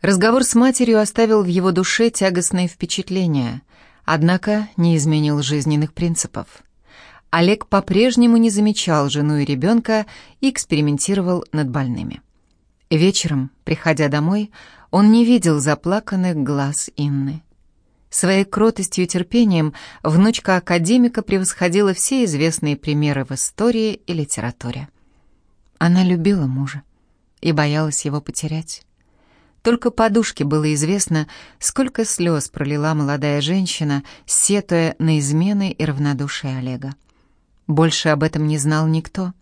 Разговор с матерью оставил в его душе тягостные впечатления, однако не изменил жизненных принципов. Олег по-прежнему не замечал жену и ребенка и экспериментировал над больными. Вечером, приходя домой, он не видел заплаканных глаз Инны. Своей кротостью и терпением внучка академика превосходила все известные примеры в истории и литературе. Она любила мужа и боялась его потерять. Только подушке было известно, сколько слез пролила молодая женщина, сетуя на измены и равнодушие Олега. Больше об этом не знал никто.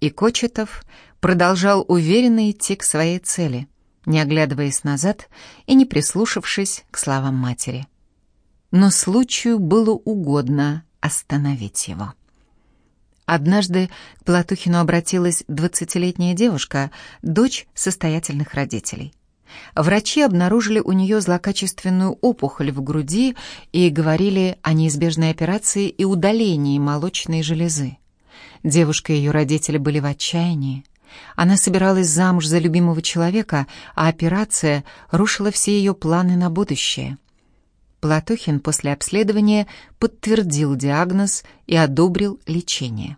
И Кочетов продолжал уверенно идти к своей цели, не оглядываясь назад и не прислушавшись к словам матери но случаю было угодно остановить его. Однажды к Платухину обратилась двадцатилетняя девушка, дочь состоятельных родителей. Врачи обнаружили у нее злокачественную опухоль в груди и говорили о неизбежной операции и удалении молочной железы. Девушка и ее родители были в отчаянии. Она собиралась замуж за любимого человека, а операция рушила все ее планы на будущее. Платохин после обследования подтвердил диагноз и одобрил лечение.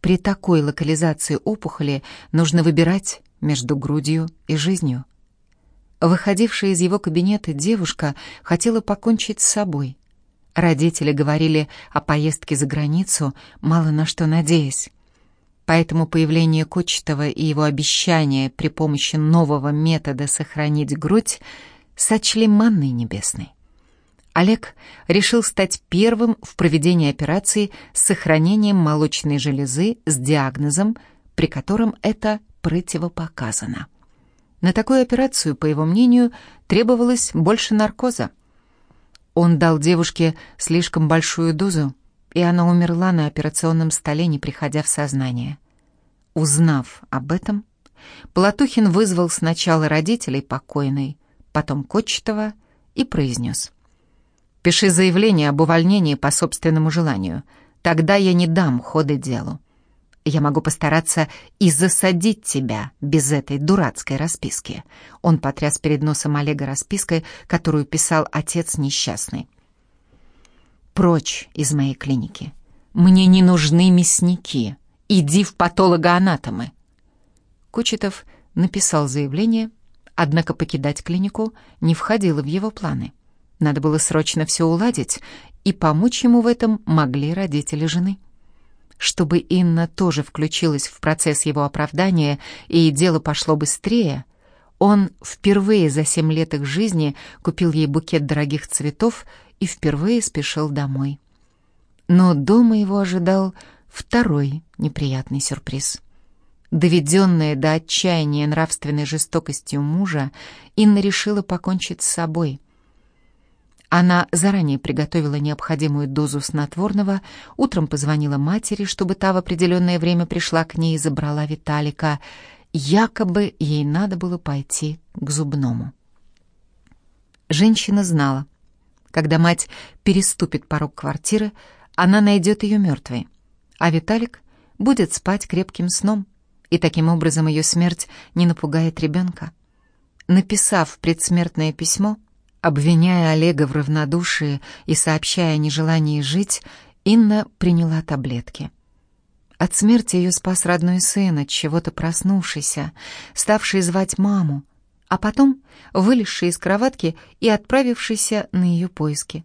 При такой локализации опухоли нужно выбирать между грудью и жизнью. Выходившая из его кабинета девушка хотела покончить с собой. Родители говорили о поездке за границу, мало на что надеясь. Поэтому появление Кочетова и его обещание при помощи нового метода сохранить грудь сочли манной небесной. Олег решил стать первым в проведении операции с сохранением молочной железы с диагнозом, при котором это противопоказано. На такую операцию, по его мнению, требовалось больше наркоза. Он дал девушке слишком большую дозу, и она умерла на операционном столе, не приходя в сознание. Узнав об этом, Платухин вызвал сначала родителей покойной, потом Кочетова и произнес — Пиши заявление об увольнении по собственному желанию. Тогда я не дам хода делу. Я могу постараться и засадить тебя без этой дурацкой расписки. Он потряс перед носом Олега распиской, которую писал отец несчастный. Прочь из моей клиники. Мне не нужны мясники. Иди в патологоанатомы. Кучетов написал заявление, однако покидать клинику не входило в его планы. Надо было срочно все уладить, и помочь ему в этом могли родители жены. Чтобы Инна тоже включилась в процесс его оправдания и дело пошло быстрее, он впервые за семь лет их жизни купил ей букет дорогих цветов и впервые спешил домой. Но дома его ожидал второй неприятный сюрприз. Доведенная до отчаяния нравственной жестокостью мужа, Инна решила покончить с собой — она заранее приготовила необходимую дозу снотворного, утром позвонила матери, чтобы та в определенное время пришла к ней и забрала Виталика. Якобы ей надо было пойти к зубному. Женщина знала, когда мать переступит порог квартиры, она найдет ее мертвой, а Виталик будет спать крепким сном, и таким образом ее смерть не напугает ребенка. Написав предсмертное письмо, Обвиняя Олега в равнодушии и сообщая о нежелании жить, Инна приняла таблетки. От смерти ее спас родной сын, от чего-то проснувшийся, ставший звать маму, а потом вылезший из кроватки и отправившийся на ее поиски.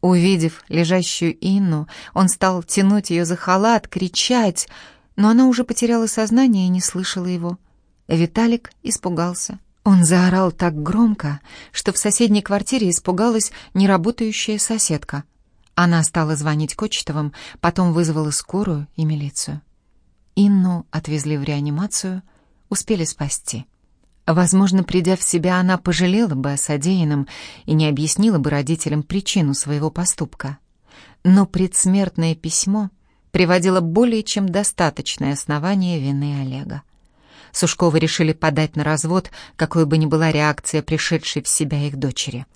Увидев лежащую Инну, он стал тянуть ее за халат, кричать, но она уже потеряла сознание и не слышала его. Виталик испугался. Он заорал так громко, что в соседней квартире испугалась неработающая соседка. Она стала звонить Кочетовым, потом вызвала скорую и милицию. Инну отвезли в реанимацию, успели спасти. Возможно, придя в себя, она пожалела бы о содеянном и не объяснила бы родителям причину своего поступка. Но предсмертное письмо приводило более чем достаточное основание вины Олега. Сушковы решили подать на развод, какой бы ни была реакция пришедшей в себя их дочери.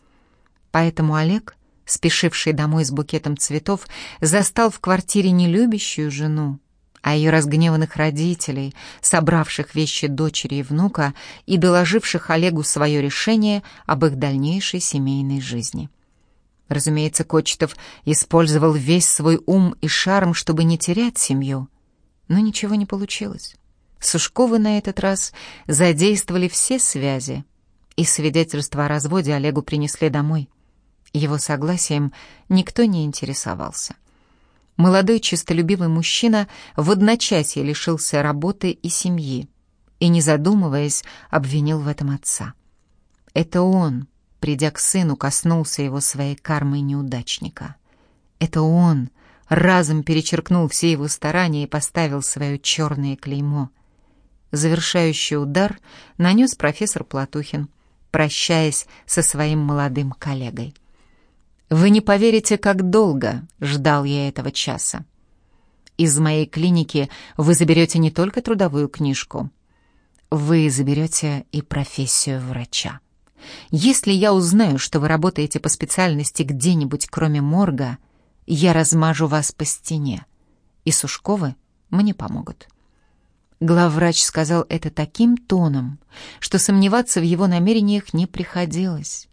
Поэтому Олег, спешивший домой с букетом цветов, застал в квартире не любящую жену, а ее разгневанных родителей, собравших вещи дочери и внука и доложивших Олегу свое решение об их дальнейшей семейной жизни. Разумеется, Кочетов использовал весь свой ум и шарм, чтобы не терять семью, но ничего не получилось. Сушковы на этот раз задействовали все связи, и свидетельство о разводе Олегу принесли домой. Его согласием никто не интересовался. Молодой честолюбивый мужчина в одночасье лишился работы и семьи и, не задумываясь, обвинил в этом отца. Это он, придя к сыну, коснулся его своей кармой неудачника. Это он разом перечеркнул все его старания и поставил свое черное клеймо. Завершающий удар нанес профессор Платухин, прощаясь со своим молодым коллегой. Вы не поверите, как долго ждал я этого часа. Из моей клиники вы заберете не только трудовую книжку, вы заберете и профессию врача. Если я узнаю, что вы работаете по специальности где-нибудь, кроме морга, я размажу вас по стене, и Сушковы мне помогут». Главврач сказал это таким тоном, что сомневаться в его намерениях не приходилось.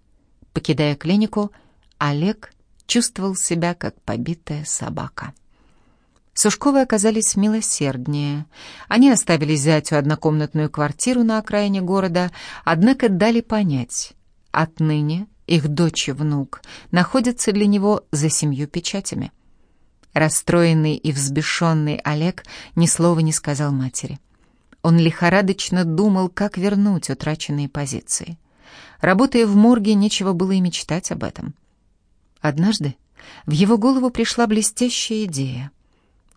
Покидая клинику, Олег чувствовал себя как побитая собака. Сушковы оказались милосерднее. Они оставили зятю однокомнатную квартиру на окраине города, однако дали понять, отныне их дочь и внук находятся для него за семью печатями. Расстроенный и взбешенный Олег ни слова не сказал матери. Он лихорадочно думал, как вернуть утраченные позиции. Работая в морге, нечего было и мечтать об этом. Однажды в его голову пришла блестящая идея.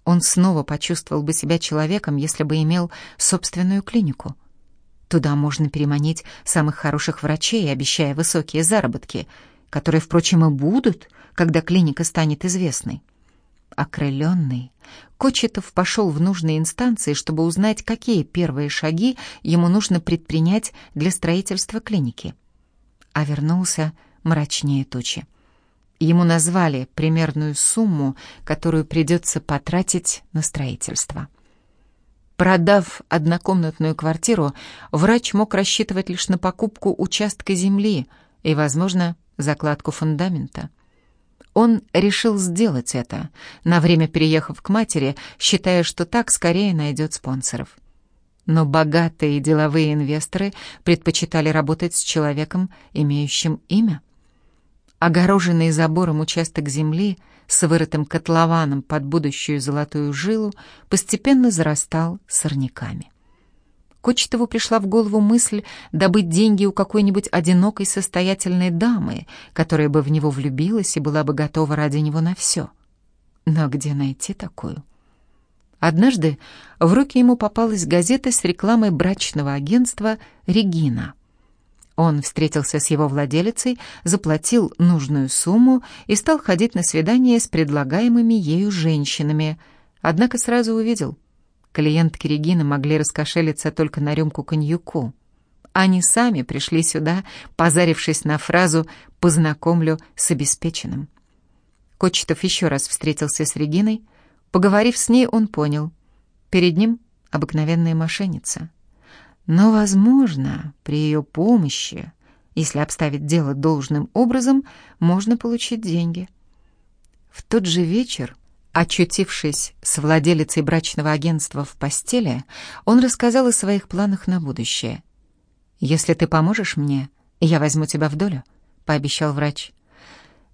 Он снова почувствовал бы себя человеком, если бы имел собственную клинику. Туда можно переманить самых хороших врачей, обещая высокие заработки, которые, впрочем, и будут, когда клиника станет известной. Окрыленный, Кочетов пошел в нужные инстанции, чтобы узнать, какие первые шаги ему нужно предпринять для строительства клиники. А вернулся мрачнее тучи. Ему назвали примерную сумму, которую придется потратить на строительство. Продав однокомнатную квартиру, врач мог рассчитывать лишь на покупку участка земли и, возможно, закладку фундамента. Он решил сделать это, на время переехав к матери, считая, что так скорее найдет спонсоров. Но богатые деловые инвесторы предпочитали работать с человеком, имеющим имя. Огороженный забором участок земли с вырытым котлованом под будущую золотую жилу постепенно зарастал сорняками. Кочетову пришла в голову мысль добыть деньги у какой-нибудь одинокой состоятельной дамы, которая бы в него влюбилась и была бы готова ради него на все. Но где найти такую? Однажды в руки ему попалась газета с рекламой брачного агентства «Регина». Он встретился с его владелицей, заплатил нужную сумму и стал ходить на свидания с предлагаемыми ею женщинами. Однако сразу увидел, клиентки Регины могли раскошелиться только на рюмку коньяку. Они сами пришли сюда, позарившись на фразу «познакомлю с обеспеченным». Кочетов еще раз встретился с Региной. Поговорив с ней, он понял. Перед ним обыкновенная мошенница. Но, возможно, при ее помощи, если обставить дело должным образом, можно получить деньги. В тот же вечер, очутившись с владелицей брачного агентства в постели, он рассказал о своих планах на будущее. «Если ты поможешь мне, я возьму тебя в долю», — пообещал врач.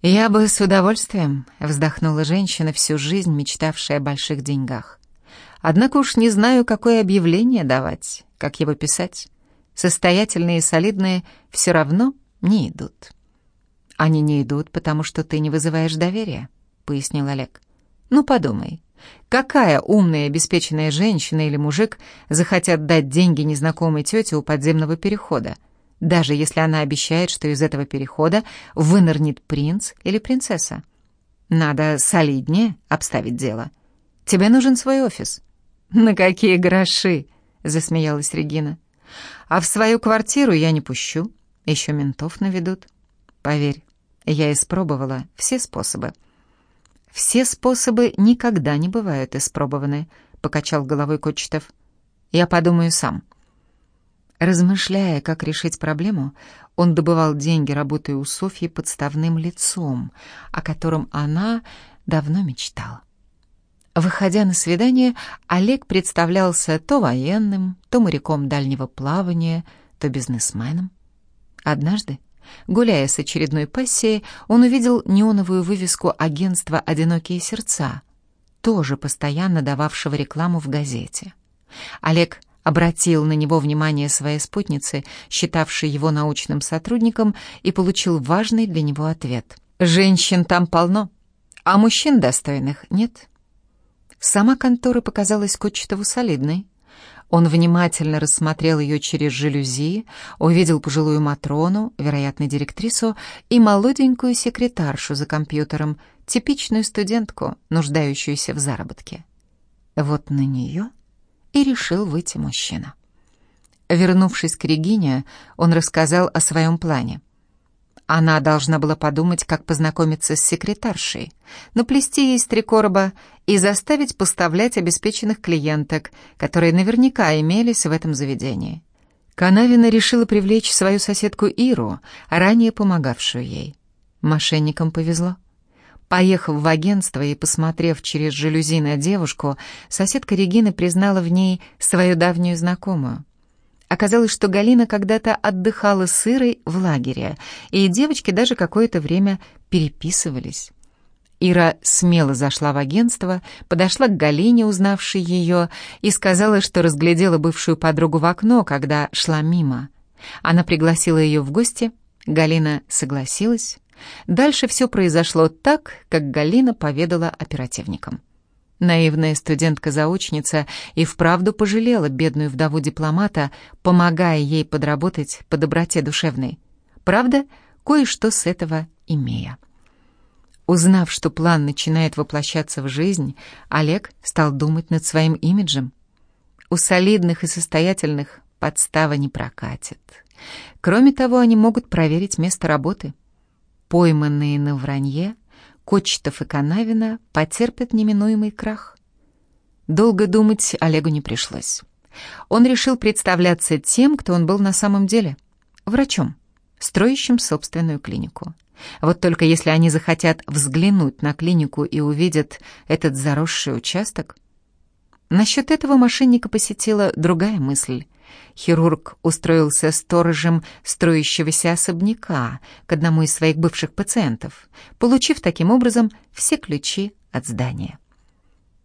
«Я бы с удовольствием», — вздохнула женщина, всю жизнь мечтавшая о больших деньгах. «Однако уж не знаю, какое объявление давать как его писать. Состоятельные и солидные все равно не идут. Они не идут, потому что ты не вызываешь доверия, пояснил Олег. Ну подумай, какая умная обеспеченная женщина или мужик захотят дать деньги незнакомой тете у подземного перехода, даже если она обещает, что из этого перехода вынырнет принц или принцесса? Надо солиднее обставить дело. Тебе нужен свой офис. На какие гроши? — засмеялась Регина. «А в свою квартиру я не пущу. Еще ментов наведут. Поверь, я испробовала все способы». «Все способы никогда не бывают испробованы», — покачал головой Кочетов. «Я подумаю сам». Размышляя, как решить проблему, он добывал деньги, работая у Софьи подставным лицом, о котором она давно мечтала. Выходя на свидание, Олег представлялся то военным, то моряком дальнего плавания, то бизнесменом. Однажды, гуляя с очередной пассией, он увидел неоновую вывеску агентства «Одинокие сердца», тоже постоянно дававшего рекламу в газете. Олег обратил на него внимание своей спутницы, считавшей его научным сотрудником, и получил важный для него ответ. «Женщин там полно, а мужчин достойных нет». Сама контора показалась Кочетову солидной. Он внимательно рассмотрел ее через жалюзи, увидел пожилую Матрону, вероятно, директрису, и молоденькую секретаршу за компьютером, типичную студентку, нуждающуюся в заработке. Вот на нее и решил выйти мужчина. Вернувшись к Регине, он рассказал о своем плане. Она должна была подумать, как познакомиться с секретаршей, наплести ей три короба и заставить поставлять обеспеченных клиенток, которые наверняка имелись в этом заведении. Канавина решила привлечь свою соседку Иру, ранее помогавшую ей. Мошенникам повезло. Поехав в агентство и посмотрев через жалюзи на девушку, соседка Регины признала в ней свою давнюю знакомую. Оказалось, что Галина когда-то отдыхала с Ирой в лагере, и девочки даже какое-то время переписывались. Ира смело зашла в агентство, подошла к Галине, узнавшей ее, и сказала, что разглядела бывшую подругу в окно, когда шла мимо. Она пригласила ее в гости, Галина согласилась, Дальше все произошло так, как Галина поведала оперативникам. Наивная студентка-заочница и вправду пожалела бедную вдову дипломата, помогая ей подработать по доброте душевной. Правда, кое-что с этого имея. Узнав, что план начинает воплощаться в жизнь, Олег стал думать над своим имиджем. У солидных и состоятельных подстава не прокатит. Кроме того, они могут проверить место работы — Пойманные на вранье, Кочетов и Канавина потерпят неминуемый крах. Долго думать Олегу не пришлось. Он решил представляться тем, кто он был на самом деле — врачом, строящим собственную клинику. Вот только если они захотят взглянуть на клинику и увидят этот заросший участок... Насчет этого мошенника посетила другая мысль. Хирург устроился сторожем строящегося особняка к одному из своих бывших пациентов, получив таким образом все ключи от здания.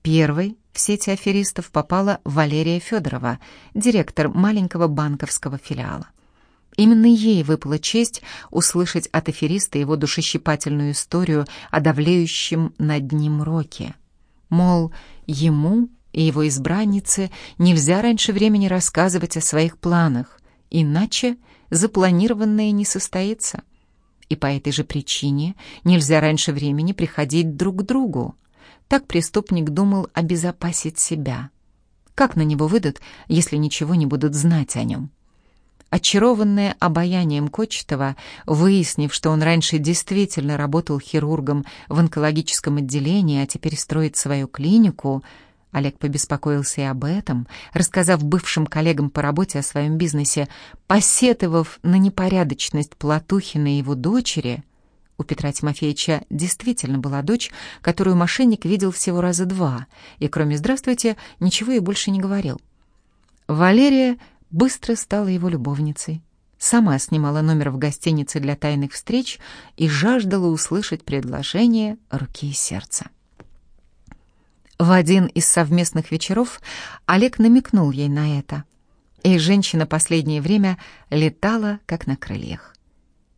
Первой в сети аферистов попала Валерия Федорова, директор маленького банковского филиала. Именно ей выпала честь услышать от афериста его душещипательную историю о давлеющем над ним роке. Мол, ему и его избраннице нельзя раньше времени рассказывать о своих планах, иначе запланированное не состоится. И по этой же причине нельзя раньше времени приходить друг к другу. Так преступник думал обезопасить себя. Как на него выйдут, если ничего не будут знать о нем? Очарованная обаянием Кочетова, выяснив, что он раньше действительно работал хирургом в онкологическом отделении, а теперь строит свою клинику — Олег побеспокоился и об этом, рассказав бывшим коллегам по работе о своем бизнесе, посетовав на непорядочность Платухина и его дочери. У Петра Тимофеевича действительно была дочь, которую мошенник видел всего раза два, и кроме «здравствуйте» ничего и больше не говорил. Валерия быстро стала его любовницей. Сама снимала номер в гостинице для тайных встреч и жаждала услышать предложение руки и сердца. В один из совместных вечеров Олег намекнул ей на это, и женщина последнее время летала как на крыльях.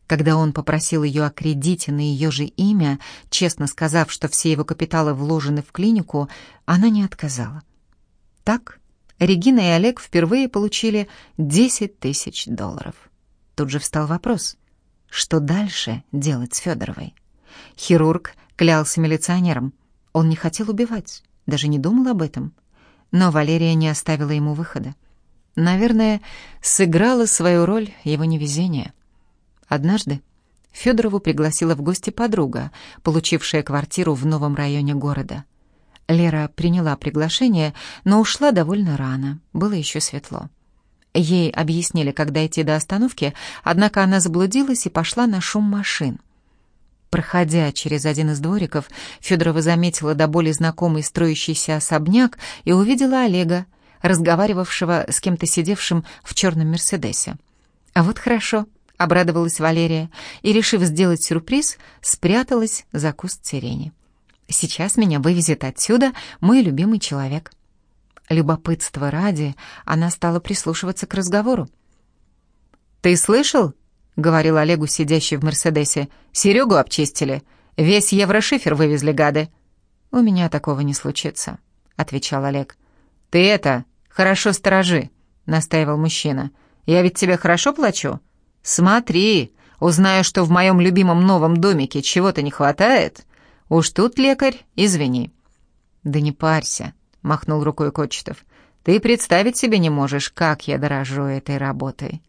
Когда он попросил ее о кредите на ее же имя, честно сказав, что все его капиталы вложены в клинику, она не отказала. Так Регина и Олег впервые получили 10 тысяч долларов. Тут же встал вопрос, что дальше делать с Федоровой? Хирург клялся милиционером, он не хотел убивать даже не думал об этом. Но Валерия не оставила ему выхода. Наверное, сыграла свою роль его невезение. Однажды Федорову пригласила в гости подруга, получившая квартиру в новом районе города. Лера приняла приглашение, но ушла довольно рано, было еще светло. Ей объяснили, когда идти до остановки, однако она заблудилась и пошла на шум машин. Проходя через один из двориков, Федорова заметила до боли знакомый строящийся особняк и увидела Олега, разговаривавшего с кем-то сидевшим в черном «Мерседесе». «А вот хорошо», — обрадовалась Валерия, и, решив сделать сюрприз, спряталась за куст сирени. «Сейчас меня вывезет отсюда мой любимый человек». Любопытство ради, она стала прислушиваться к разговору. «Ты слышал?» — говорил Олегу, сидящий в «Мерседесе». «Серегу обчистили. Весь еврошифер вывезли, гады». «У меня такого не случится», — отвечал Олег. «Ты это, хорошо сторожи», — настаивал мужчина. «Я ведь тебе хорошо плачу? Смотри, узнаю, что в моем любимом новом домике чего-то не хватает. Уж тут, лекарь, извини». «Да не парься», — махнул рукой Кочетов. «Ты представить себе не можешь, как я дорожу этой работой.